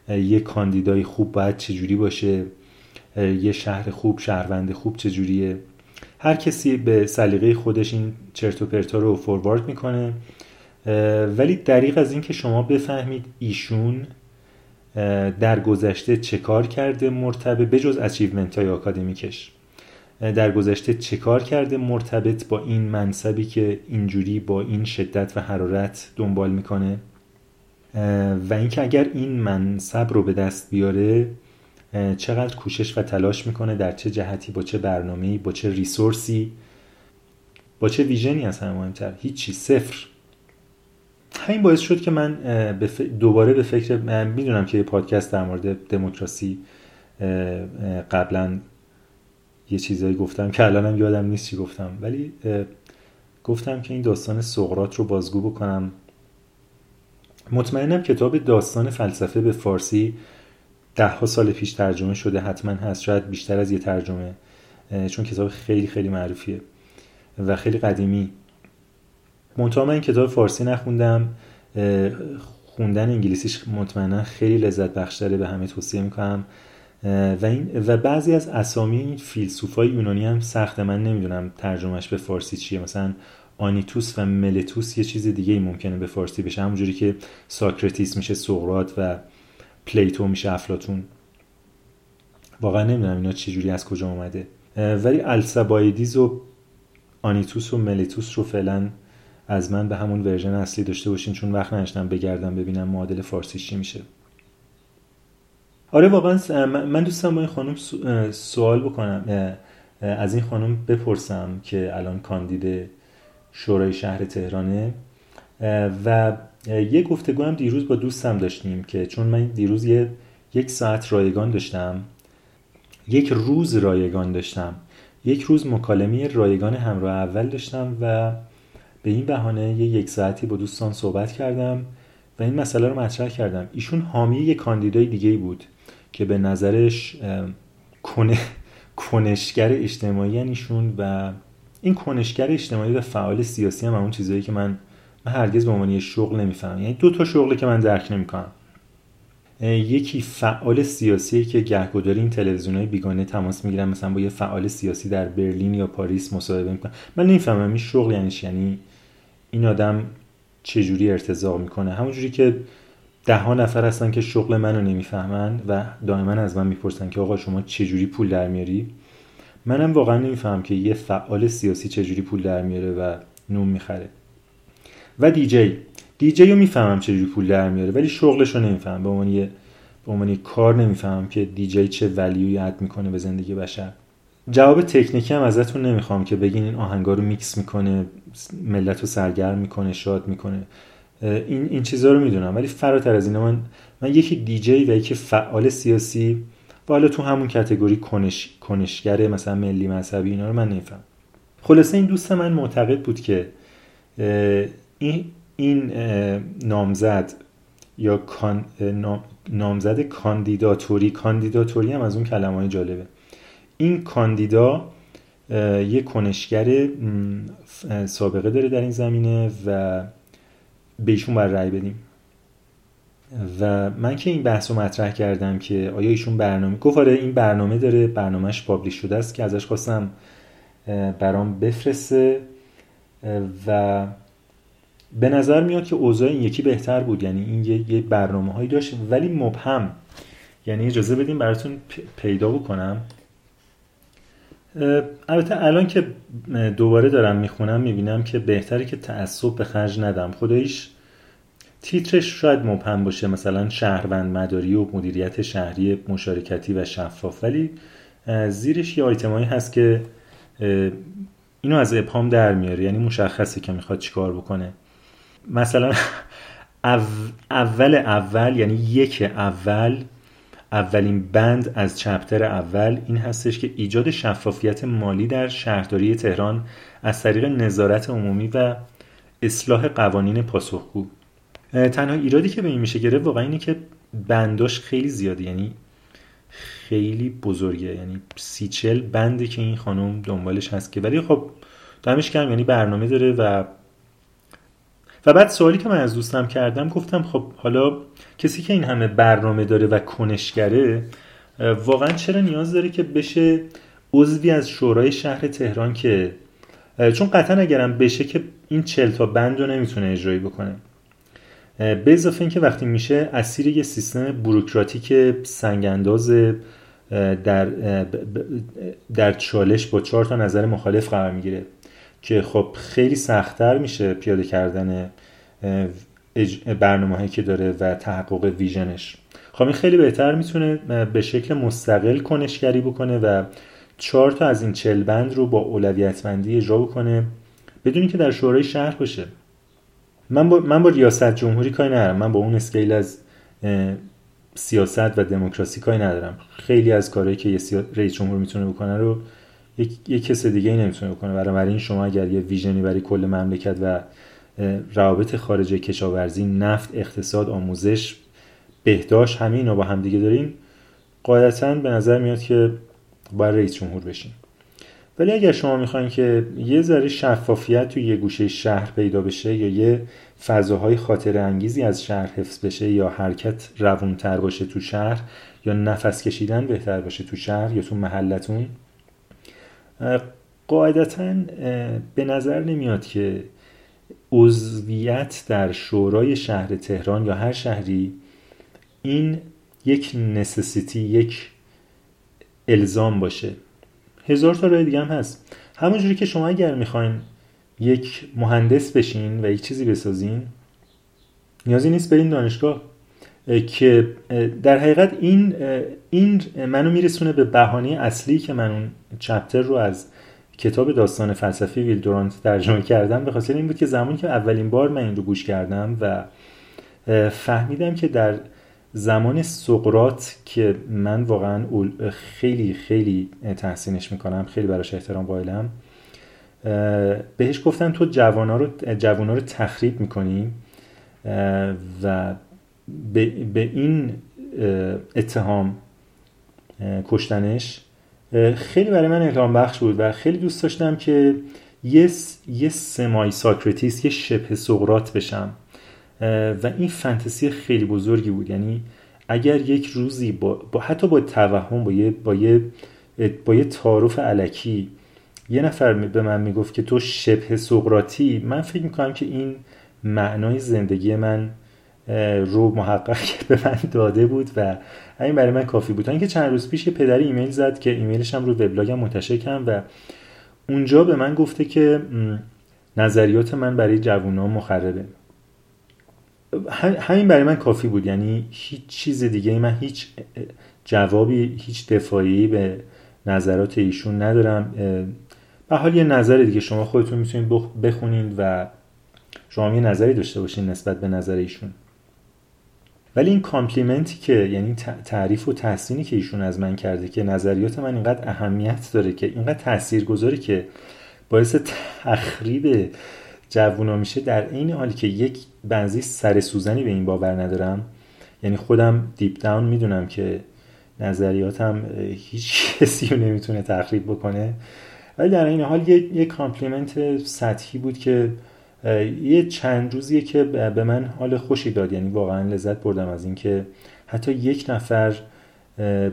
A: یه کاندیدای خوب باید چجوری باشه. یه شهر خوب شهروند خوب چجوریه؟ هر کسی به سلیقه خودش این چرت و پرتا رو فوروارد می‌کنه. ولی دریق از اینکه شما بفهمید ایشون در گذشته چه کار کرده مرتبط بجز اچیومنت های آکادمیکش در گذشته چه کار کرده مرتبط با این منصبی که اینجوری با این شدت و حرارت دنبال می‌کنه؟ و اینکه اگر این منصب رو به دست بیاره چقدر کوشش و تلاش می‌کنه در چه جهتی با چه برنامه‌ای با چه ریسورسی با چه ویژنی از همه مهمتر. هیچی صفر. همین باعث شد که من دوباره به فکر می‌دونم که یه پادکست در مورد دموکراسی قبلا یه چیزایی گفتم که الانم یادم نیست چی گفتم. ولی گفتم که این داستان سقرات رو بازگو بکنم. مطمئنم کتاب داستان فلسفه به فارسی ده ها سال پیش ترجمه شده حتما هست. شاید بیشتر از یه ترجمه چون کتاب خیلی خیلی معروفیه و خیلی قدیمی. منتها من این کتاب فارسی نخوندم خوندن انگلیسیش مطمئنا خیلی لذت بخشتره به همه توصیه می‌کنم. و, این و بعضی از اسامی این فیلسوفای یونانی هم سخته من نمی‌دونم ترجمهش به فارسی چیه. مثلا آنیتوس و ملتوس یه چیز دیگه ای ممکنه به فارسی بشه. همونجوری که Socrates میشه سقراط و Plato میشه افلاتون واقعا نمی‌دونم اینا چجوری از کجا اومده. ولی Alcibiades و آنیتوس و ملتوس رو فعلا از من به همون version اصلی داشته باشین چون وقت نداشتم بگردم ببینم معادل فارسی چی میشه. آره واقعا من دوستم با این خانم سوال بکنم. از این خانم بپرسم که الان کاندید شورای شهر تهرانه. و یه گفتگو هم دیروز با دوستم داشتیم که چون من دیروز یه یک ساعت رایگان داشتم. یک روز رایگان داشتم. یک روز مکالمه رایگان همراه اول داشتم و به این بهانه یه یک ساعتی با دوستان صحبت کردم و این مسئله رو مطرح کردم. ایشون حامی یک کاندیدای دیگه بود که به نظرش کنه کنشگر اجتماعی ایشون و این کنشگر اجتماعی و فعال سیاسی هم اون چیزایی که من من هرگز به عنوان شغل نمی‌فهمم. یعنی دو تا شغلی که من درک نمی‌کنم. یکی فعال سیاسی که گهگداری این تلویزیون های بیگانه تماس می‌گیرن. مثلا با یه فعال سیاسی در برلین یا پاریس مصاحبه می‌کنن. من نمی‌فهمم این شغل یعنی یعنی این آدم چجوری ارتضاق می‌کنه؟ همونجوری که ده ها نفر هستن که شغل منو نمی‌فهمن و دائما از من می‌پرسن که آقا شما چجوری پول در میاری؟ منم واقعا نمیفهم که یه فعال سیاسی چجوری پول در میاره و نوم می‌خره. و دیجی دیجی رو می‌فهمم چجوری پول در میاره ولی شغلش رو نمی‌فهمم. به عنوان به عنوان کار نمی‌فهمم که دیجی چه ولیوی اد می‌کنه به زندگی بشر. جواب تکنیکی هم ازتون نمی‌خوام که بگین این آهنگا رو میکس می‌کنه ملت رو سرگرم می‌کنه شاد می‌کنه. این این چیزها رو می‌دونم ولی فراتر از اینا من من یکی دیجی و یکی فعال سیاسی و حالا تو همون کتگوری کنش کنشگر مثلا ملی مذهبی اینا رو من نمیفهم خلاصه این دوست من معتقد بود که این نامزد یا نامزد کاندیداتوری کاندیداتوری هم از اون کلمه جالبه. این کاندیدا یه کنشگر سابقه داره در این زمینه و به ایشون بر رأی بدیم. و من که این بحث رو مطرح کردم که آیا ایشون برنامه گفت آره این برنامه داره برنامهش پابلیش شده است که ازش خواستم برام بفرسته و به نظر میاد که اوضاع این یکی بهتر بود. یعنی این یه, برنامه هایی داشت ولی مبهم. یعنی اجازه بدیم براتون پیدا بکنم. البته الان که دوباره دارم می‌خونم می‌بینم که بهتره که تعصب به خرج ندم. خداییش تیترش شاید مبهم باشه مثلا شهروند مداری و مدیریت شهری مشارکتی و شفاف. ولی زیرش یه آیتمایی هست که اینو از ابهام در میاره. یعنی مشخصه که می‌خواد چیکار بکنه. مثلا اول اول یعنی یک اول اولین بند از چپتر اول این هستش که ایجاد شفافیت مالی در شهرداری تهران از طریق نظارت عمومی و اصلاح قوانین پاسخگو. تنها ایرادی که به این میشه گرفت واقعا اینه که بنداش خیلی زیاده یعنی خیلی بزرگه. یعنی سی چل بندی که این خانم دنبالش هست که ولی خب دمش کم یعنی برنامه داره و و بعد سوالی که من از دوستم کردم گفتم خب حالا کسی که این همه برنامه داره و کنشگره واقعا چرا نیاز داره که بشه عضوی از شورای شهر تهران که چون قطعا اگرم بشه که این چل تا بند رو نمی‌تونه اجرایی بکنه. به اضافه اینکه وقتی میشه اسیر یه سیستم بروکراتیک سنگانداز در در چالش با چهار تا نظر مخالف قرار می‌گیره. که خب خیلی سختتر میشه پیاده کردن برنامه هایی که داره و تحقق ویژنش. خب این خیلی بهتر می‌تونه به شکل مستقل کنشگری بکنه و چهار تا از این چل بند رو با اولویت بندی اجرا بکنه بدونی که در شورای شهر باشه. من با, من با ریاست جمهوری کاری ندارم. من با اون اسکیل از سیاست و دموکراسی کاری ندارم. خیلی از کارهایی که یه رئیس جمهور می‌تونه بکنه رو یک, کس دیگه ای نمی‌تونه بکنه. برای این شما اگر یه ویژنی برای کل مملکت و روابط خارجه کشاورزی نفت اقتصاد آموزش بهداشت همه اینا با هم دیگه دارین قاعدتا به نظر میاد که باید رئیس جمهور بشین. ولی اگر شما می‌خواین که یه ذره شفافیت توی یه گوشه شهر پیدا بشه یا یه فضاهای خاطر انگیزی از شهر حفظ بشه یا حرکت روونتر باشه تو شهر یا نفس کشیدن بهتر باشه تو شهر یا تو محلتون قاعدتا به نظر نمیاد که عضویت در شورای شهر تهران یا هر شهری این یک نسسیتی یک الزام باشه. هزار تا راه دیگه هم هست. همونجوری که شما اگر می‌خواین یک مهندس بشین و یک چیزی بسازین نیازی نیست برین دانشگاه. که در حقیقت این این منو میرسونه به بهانه اصلی که من اون چپتر رو از کتاب داستان فلسفی ویل دورانت ترجمه کردم به خاطر این بود که زمانی که اولین بار من این رو گوش کردم و فهمیدم که در زمان سقرات که من واقعا خیلی خیلی تحسینش می‌کنم خیلی براش احترام قائلم بهش گفتن تو جوانا رو جوانا رو تخریب می‌کنی و به, این اتهام کشتنش خیلی برای من الهام بخش بود و خیلی دوست داشتم که یه, یه سمای ساکرتیس یه شبه سقرات بشم. و این فانتزی خیلی بزرگی بود. یعنی اگر یک روزی با, با حتی با توهم با یه, با یه, با یه تعارف علکی یه نفر به من می‌گفت که تو شبه سقراطی من فکر می‌کنم که این معنای زندگی من رو محقق به من داده بود و همین برای من کافی بود. اینکه چند روز پیش یه پدری ایمیل زد که ایمیلش هم رو وبلاگم منتشر کردم و اونجا به من گفته که نظریات من برای جوونا مخربه. همین برای من کافی بود. یعنی هیچ چیز دیگه من هیچ جوابی هیچ دفاعی به نظرات ایشون ندارم. به حال یه نظر دیگه شما خودتون می‌تونید بخونید و شما یه نظری داشته باشین نسبت به نظر ایشون. ولی این کامپلیمنتی که یعنی تعریف و تحسینی که ایشون از من کرده که نظریات من اینقدر اهمیت داره که اینقدر تأثیر گذاره که باعث تخریب جوونا میشه در این حالی که یک بنزی سر سوزنی به این باور ندارم. یعنی خودم deep down می‌دونم که نظریاتم هیچ کسی رو نمی‌تونه تخریب بکنه. ولی در این حال یک compliment سطحی بود که یه چند روزیه که به من حال خوشی داد. یعنی واقعا لذت بردم از اینکه حتی یک نفر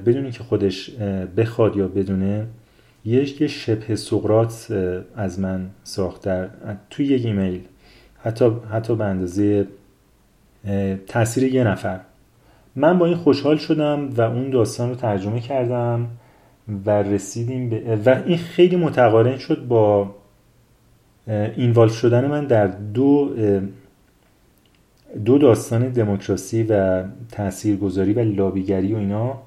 A: بدونی که خودش بخواد یا بدونه یه شبه سقراط از من ساخت در توی یک ایمیل حتی, حتی به اندازه تاثیر یه نفر. من با این خوشحال شدم و اون داستان رو ترجمه کردم و رسیدیم به و این خیلی متقارن شد با اینوالف شدن من در دو دو داستان دموکراسی و تاثیرگذاری و لابیگری و اینا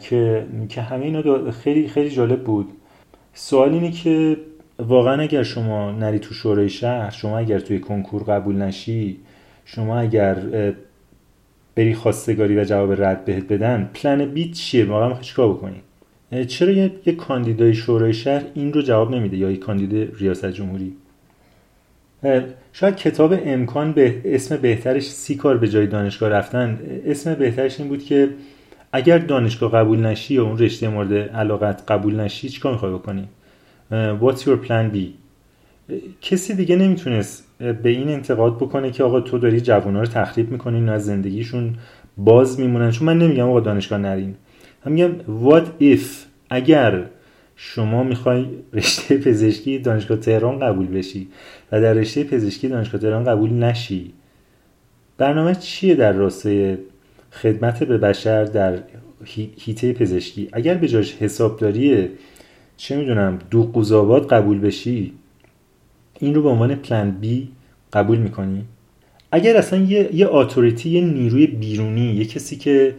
A: که که همه اینا خیلی خیلی جالب بود. سوال اینه که واقعا اگر شما نری تو شورای شهر شما اگر توی کنکور قبول نشی شما اگر بری خواستگاری و جواب رد بهت بدن پلن بیت چیه؟ واقعا چیکار بکنی؟ چرا یه, یه کاندیدای شورای شهر این رو جواب نمیده یا یه کاندید ریاست جمهوری؟ شاید کتاب امکان به اسم بهترش سی کار به جای دانشگاه رفتن. اسم بهترش این بود که اگر دانشگاه قبول نشی یا اون رشته مورد علاقت قبول نشی چیکار می‌خوای بکنی؟ What's your plan B کسی دیگه نمی‌تونست به این انتقاد بکنه که آقا تو داری جوونا رو تخریب می‌کنی این از زندگیشون باز میمونن. چون من نمیگم آقا دانشگاه نرین. من میگم what if اگر شما می‌خوای رشته پزشکی دانشگاه تهران قبول بشی و در رشته پزشکی دانشگاه تهران قبول نشی برنامه چیه در راستای خدمت به بشر در هیته پزشکی؟ اگر به جاش حسابداری چه می‌دونم دو قضاوات قبول بشی این رو به عنوان پلن بی قبول می‌کنی؟ اگر اصلا یه, یه یه نیروی بیرونی یه کسی که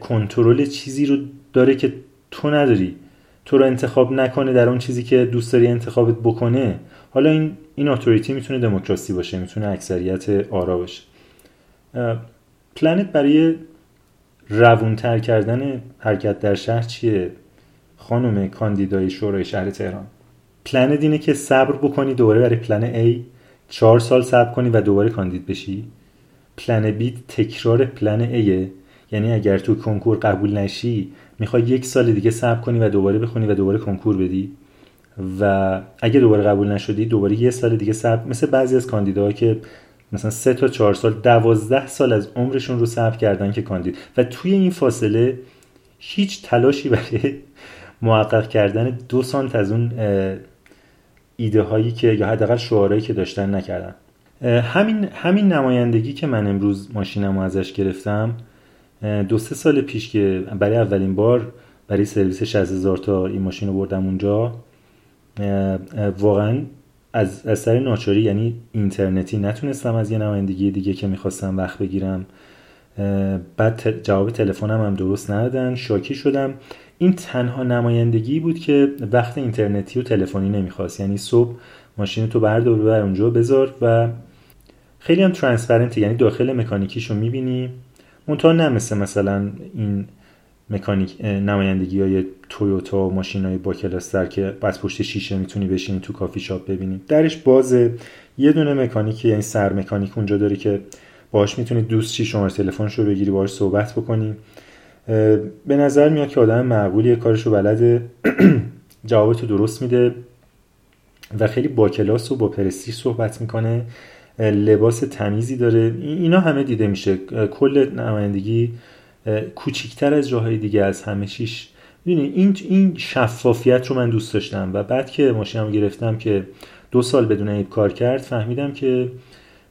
A: کنترل چیزی رو داره که تو نداری. تو رو انتخاب نکنه در اون چیزی که دوست داری انتخابت بکنه. حالا این این authority می‌تونه دموکراسی باشه می‌تونه اکثریت آرا باشه. پلنت برای روونتر کردن حرکت در شهر چیه؟ خانم کاندیدای شورای شهر تهران. پلن اینه که صبر بکنی دوباره برای plan A. چهار سال صبر کنی و دوباره کاندید بشی. plan B تکرار plan A. یعنی اگر تو کنکور قبول نشی می‌خوای یک سال دیگه صبر کنی و دوباره بخونی و دوباره کنکور بدی. و اگه دوباره قبول نشدی دوباره یه سال دیگه صبر مثل بعضی از کاندیداها که مثلا سه تا چهار سال دوازده سال از عمرشون رو صبر کردن که کاندید. و توی این فاصله هیچ تلاشی برای محقق کردن دو سانت از اون ایده هایی که یا حداقل شعارهایی که داشتن نکردن. همین همین نمایندگی که من امروز ماشینم ازش گرفتم دو سه سال پیش که برای اولین بار برای سرویس 60 هزار تا این ماشین رو بردم اونجا واقعا از اثر ناچاری یعنی اینترنتی نتونستم از یه نمایندگی دیگه که می‌خواستم وقت بگیرم. بعد جواب تلفنم هم درست ندادن شاکی شدم. این تنها نمایندگی بود که وقت اینترنتی و تلفنی نمی‌خواست. یعنی صبح ماشین تو بردار ببر اونجا بذار و خیلی هم ترانسپرنت یعنی داخل مکانیکیشو می‌بینی. منتها نه مثل مثلا این مکانیک نمایندگی های تویوتا و ماشین های با کلاستر که بس پشت شیشه می‌تونی بشینی تو کافی شاپ ببینی. درش بازه. یه دونه مکانیکی یعنی سر مکانیک اونجا داره که باهاش می‌تونی دوست چی شماره تلفنش رو بگیری باهاش صحبت بکنی. به نظر میاد که آدم معقولی کارشو بلده. <clears throat> جوابتو درست میده و خیلی با کلاس و با پرستیش صحبت می‌کنه. لباس تمیزی داره. اینا همه دیده میشه. کل نمایندگی کوچیکتر از جاهای دیگه از همه چیش. این این شفافیت رو من دوست داشتم و بعد که ماشینم گرفتم که دو سال بدون عیب کار کرد فهمیدم که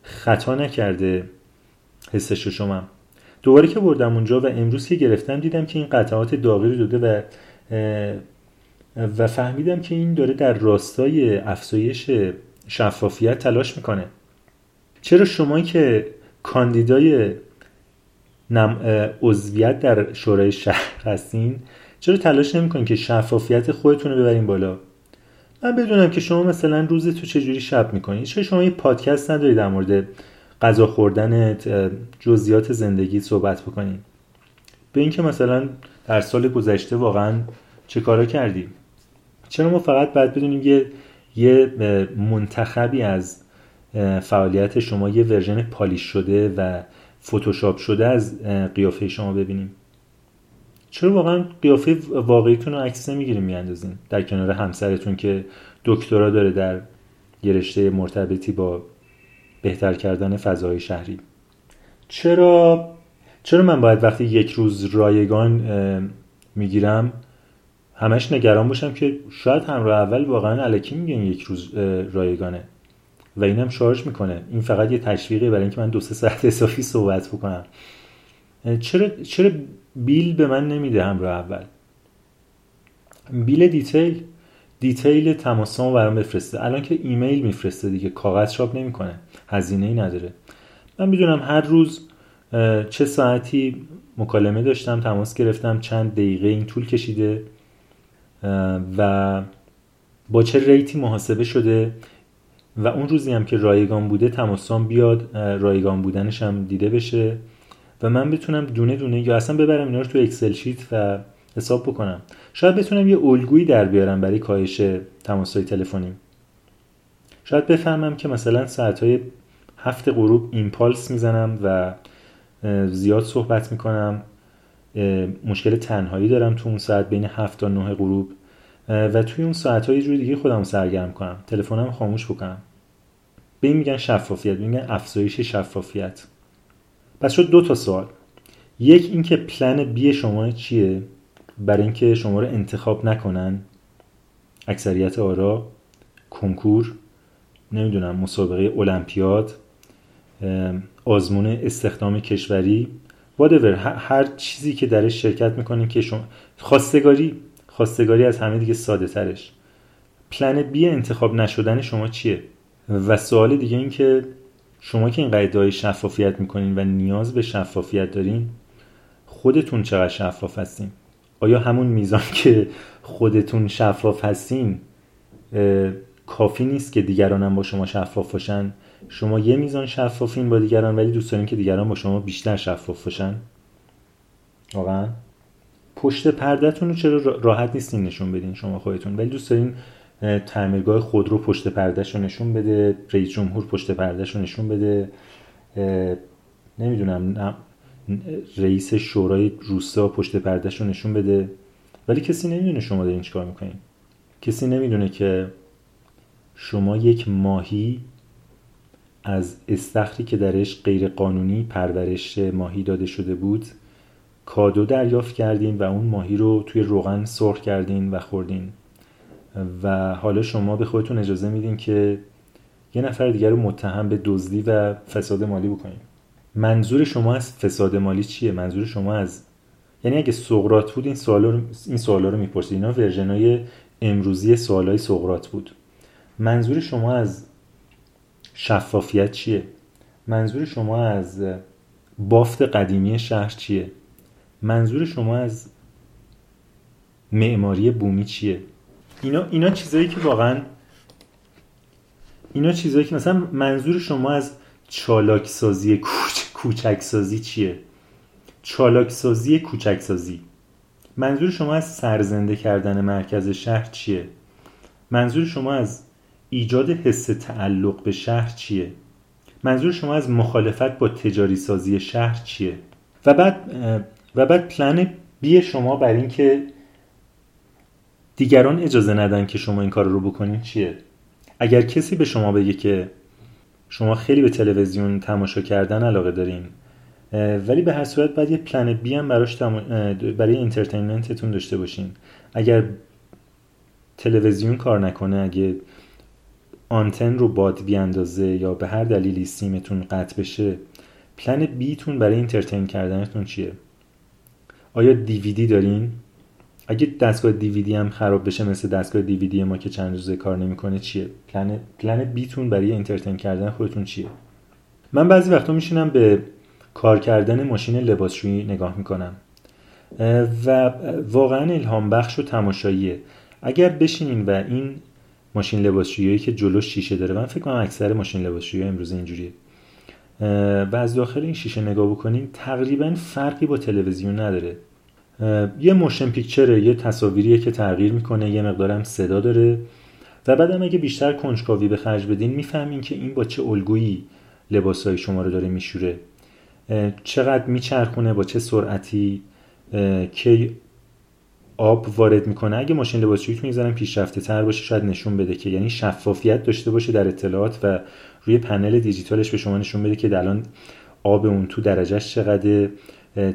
A: خطا نکرده حسش شما دوباره که بردم اونجا و امروز که گرفتم دیدم که این قطعات داغی رو داده و و فهمیدم که این داره در راستای افزایش شفافیت تلاش می‌کنه. چرا شما که کاندیدای عضویت در شورای شهر هستین چرا تلاش نمی‌کنین که شفافیت خودتون رو ببرین بالا؟ من بدونم که شما مثلا روز تو چجوری شب می‌کنین. چرا شما یه پادکست ندارید در مورد غذا خوردن جزئیات زندگی صحبت بکنین؟ به اینکه مثلا در سال گذشته واقعا چه کارا کردیم؟ چرا ما فقط باید بدونیم یه یه منتخبی از فعالیت شما یه ورژن پالیش شده و فتوشاپ شده از قیافه شما ببینیم. چرا واقعا قیافه واقعیتون رو عکس نمی‌گیریم میاندازین؟ در کنار همسرتون که دکترا داره در یه رشته مرتبطی با بهتر کردن فضای شهری. چرا چرا من باید وقتی یک روز رایگان می‌گیرم همش نگران باشم که شاید همراه اول واقعا الکی میگن یک روز رایگانه؟ و اینم شارژ می‌کنه. این فقط یه تشویقه برای اینکه من دو سه ساعت اضافی صحبت بکنم. چرا چرا bill به من نمیده همراه اول؟ bill detail. detail تماسامو برام بفرسته. الان که ایمیل میفرسته دیگه کاغذ چاپ نمی‌کنه. هزینه ای نداره. من می‌دونم هر روز چه ساعتی مکالمه داشتم تماس گرفتم چند دقیقه این طول کشیده و با چه ریتی محاسبه شده. و اون روزی هم که رایگان بوده تماسام بیاد رایگان بودنش هم دیده بشه و من بتونم دونه دونه یا اصلا ببرم اینا رو تو اکسل شیت و حساب بکنم. شاید بتونم یه الگویی در بیارم برای کاهش تماسهای تلفنی. شاید بفهمم که مثلا ساعتهای هفت غروب ایمپالس می‌زنم و زیاد صحبت می‌کنم. مشکل تنهایی دارم تو اون ساعت بین هفت تا نه غروب. و توی اون ساعت های جور دیگه خودم سرگرم کنم. تلفنم خاموش بکنم. به این میگن شفافیت میگن افزایش شفافیت. پس شد دو تا سوال. یک اینکه پلن بی شما چیه؟ برای اینکه شما رو انتخاب نکنن اکثریت آرا کنکور نمی‌دونم مسابقه المپیاد آزمون استخدام کشوری whatever هر چیزی که درش شرکت می‌کنین که شما خواستگاری خواستگاری از همه دیگه ساده ترش. پلن بی انتخاب نشدن شما چیه؟ و سوال دیگه این که شما که این قیدهای شفافیت می‌کنین و نیاز به شفافیت دارین خودتون چقدر شفاف هستین؟ آیا همون میزان که خودتون شفاف هستین کافی نیست که دیگران هم با شما شفاف باشن؟ شما یه میزان شفافین با دیگران ولی دوست دارین که دیگران با شما بیشتر شفاف باشن؟ واقعا؟ پشت پردهتون رو چرا راحت نیستین نشون بدین شما خودتون. ولی دوست دارین تعمیرگاه خودرو پشت پردهش رو نشون بده رئیس جمهور پشت پردهش رو نشون بده. نمی‌دونم رئیس شورای روستا پشت پردهش رو نشون بده. ولی کسی نمی‌دونه شما دارین چیکار می‌کنین. کسی نمی‌دونه که شما یک ماهی از استخری که درش غیر قانونی پرورش ماهی داده شده بود کادو دریافت کردین و اون ماهی رو توی روغن سرخ کردین و خوردین. و حالا شما به خودتون اجازه میدین که یه نفر دیگر رو متهم به دزدی و فساد مالی بکنین. منظور شما از فساد مالی چیه؟ منظور شما از یعنی اگه سقراط بود این سوالا رو این سوالا رو می‌پرسید. اینا ورژنای امروزی سوالای سقراط بود. منظور شما از شفافیت چیه؟ منظور شما از بافت قدیمی شهر چیه؟ منظور شما از معماری بومی چیه؟ اینا اینا چیزایی که واقعا اینا چیزایی که مثلا منظور شما از چالاک سازی کوچ... کوچک سازی چیه؟ چالاک سازی کوچک سازی منظور شما از سرزنده کردن مرکز شهر چیه؟ منظور شما از ایجاد حس تعلق به شهر چیه؟ منظور شما از مخالفت با تجاری سازی شهر چیه؟ و بعد و بعد plan B شما برا اینکه دیگران اجازه ندن که شما این کار رو بکنین چیه؟ اگر کسی به شما بگه که شما خیلی به تلویزیون تماشا کردن علاقه دارین ولی به هر صورت باید یه plan B هم براش برای entertainment تون داشته باشین. اگر تلویزیون کار نکنه اگه آنتن رو باد بیاندازه یا به هر دلیلی سیمتون قطع بشه پلن بیتون برای اینترتین کردنتون چیه؟ آیا دیویدی دارین؟ اگه دستگاه دیویدی هم خراب بشه مثل دستگاه دیویدی ما که چند روزه کار نمی‌کنه چیه؟ پلن پلن بیتون برای اینترتین کردن خودتون چیه؟ من بعضی وقتا میشینم به کار کردن ماشین لباسشویی نگاه می‌کنم. و واقعا الهام بخش و تماشاییه. اگر بشینین و این ماشین لباسشویی که جلوش شیشه داره من فکر کنم اکثر ماشین لباسشویی امروز اینجوریه. و از داخل این شیشه نگاه بکنین تقریبا فرقی با تلویزیون نداره. یه موشن پیکچره یه تصاویریه که تغییر می‌کنه یه مقدارم صدا داره. و بعدم اگه بیشتر کنجکاوی به خرج بدین می‌فهمین که این با چه الگویی لباسهای شما رو داره میشوره. چقدر میچرخونه با چه سرعتی کی آب وارد می‌کنه. اگه ماشین لباسشوییتون می‌ذارن پیشرفته تر باشه شاید نشون بده که یعنی شفافیت داشته باشه در اطلاعات و روی پنل دیجیتالش به شما نشون بده که الان آب اون تو درجهش چقدر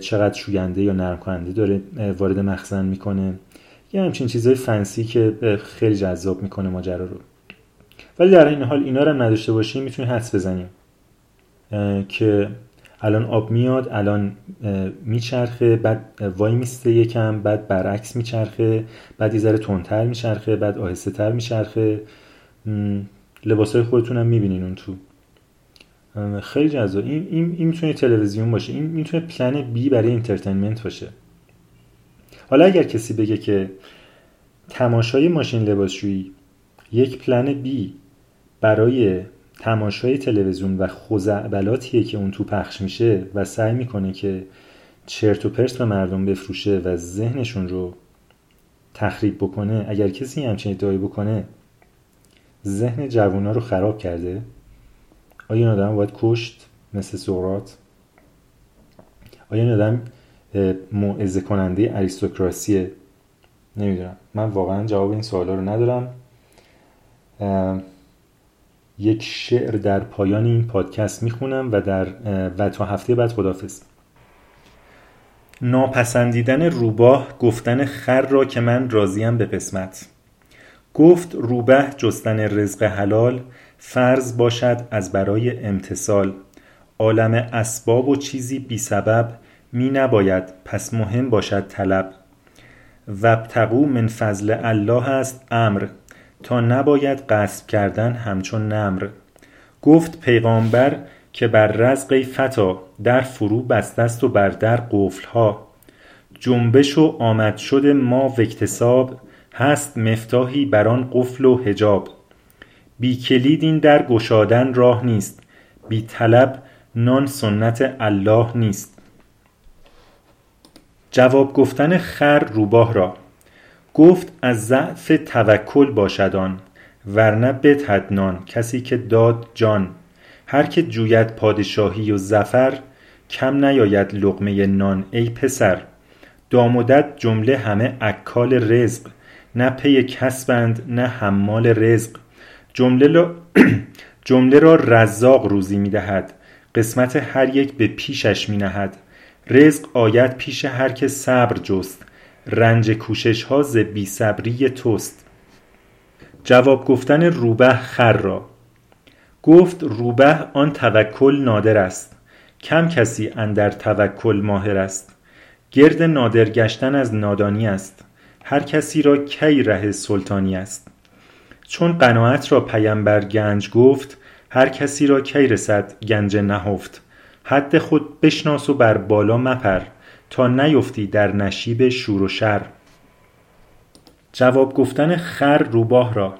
A: چقدر شوینده یا نرم کننده داره وارد مخزن می‌کنه. یه همچین چیزای فنسی که خیلی جذاب می‌کنه ماجرا رو. ولی در این حال اینا رو نداشته باشیم می‌تونیم حدس بزنیم. که الان آب میاد الان میچرخه بعد وای میسته یکم بعد برعکس میچرخه بعد یه ذره تندتر میچرخه بعد آهسته تر میچرخه لباسای خودتون هم می‌بینین اون تو. خیلی جذاب. این, این, این می‌تونه تلویزیون باشه. این می‌تونه plan B برای entertainment باشه. حالا اگر کسی بگه که تماشای ماشین لباسشویی یک plan B برای تماشای تلویزیون و خزعبلاتیه که اون تو پخش میشه و سعی می‌کنه که چرت و پرت به مردم بفروشه و ذهنشون رو تخریب بکنه اگر کسی همچین ادعایی بکنه ذهن جوونا رو خراب کرده؟ آیا این آدم باید کشت مثل سقرات آیا این آدم موعظه کننده اریستوکراسیه؟ نمی‌دونم. من واقعا جواب این سوالا رو ندارم. یک شعر در پایان این پادکست می‌خونم و در و تا هفته بعد خدافز ناپسندیدن روباه گفتن خر را که من راضیم به قسمت. گفت روبه جستن رزق حلال فرض باشد از برای امتصال. عالم اسباب و چیزی بی سبب می نباید پس مهم باشد طلب. وابتغوا من فضل الله است امر تا نباید غصب کردن همچون نمر. گفت پیغامبر که بر رزق فتا در فرو بسته است و بر در ها جنبش و آمد شد ما و هست مفتاحی بر آن قفل و حجاب. بی کلید این در گشادن راه نیست بی طلب نان سنت الله نیست. جواب گفتن خر روباه را. گفت از ضعف توکل باشد آن ورنه بدهد نان کسی که داد جان. هر که جوید پادشاهی و ظفر کم نیاید لقمه نان ای پسر. دام و دد جمله همه اکال رزق. نه پی کسبند نه حمال رزق. جمله <clears throat> را رزاق روزی می دهد قسمت هر یک به پیشش می نهد رزق آید پیش هر که صبر جست. رنج کوشش ها ز بی صبری توست. جواب گفتن روبه خر را. گفت روبه آن توکل نادر است. کم کسی اندر توکل ماهر است. گرد نادر گشتن از نادانی است. هر کسی را کی ره سلطانی است. چون قناعت را پیمبر گنج گفت هر کسی را کی رسد گنج نهفت. حد خود بشناس و بر بالا مپر تا نیفتی در نشیب شور و شر. جواب گفتن خر روباه را.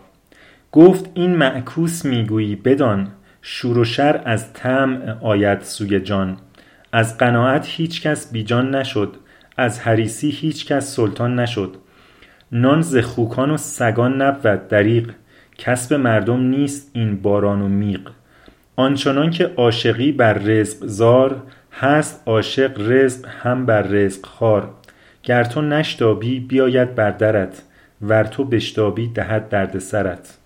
A: گفت این معکوس می‌گویی بدان شور و شر از طمع آید سوی جان. از قناعت هیچ کس بی جان نشد از حریصی هیچ کس سلطان نشد. نان ز خوکان و سگان نبود دریغ کسب مردم نیست این باران و میغ. آنچنان که عاشقی بر رزق زار هست عاشق رزق هم بر رزق خوار. گر تو نشتابی بیاید بر درت ور تو بشتابی دهد درد سرت.